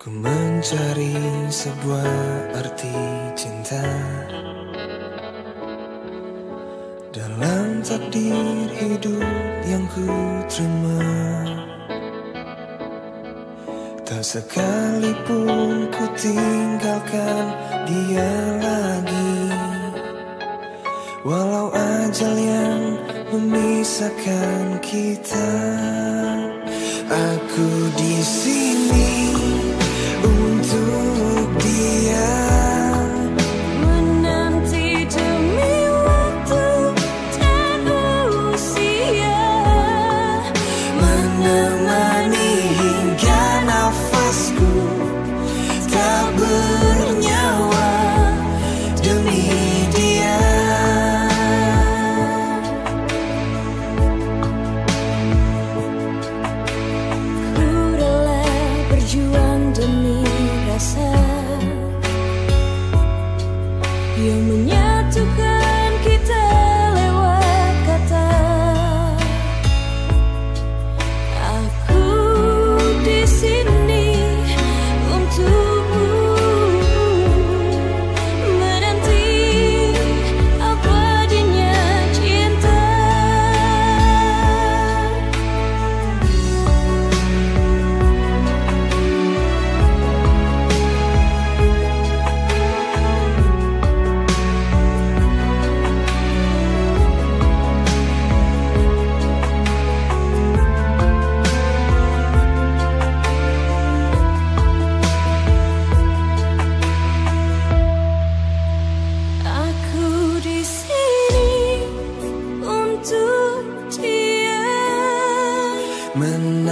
Ku mencari sebuah arti cinta Dalam takdir hidup yang ku terima. Tak sekalipun ku tinggalkan dia lagi Walau ajal yang memisahkan kita. Aku di sini Yang menyatukan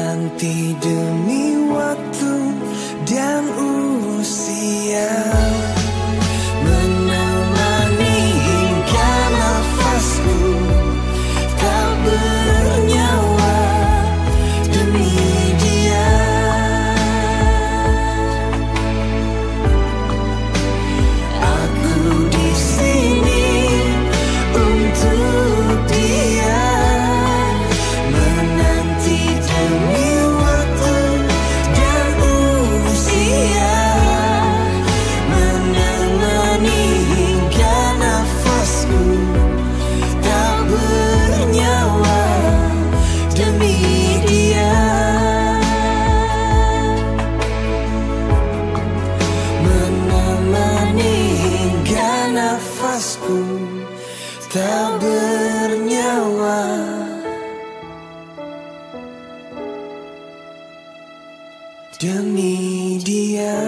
Menanti demi waktu dan nafasku tak bernyawa. Demi dia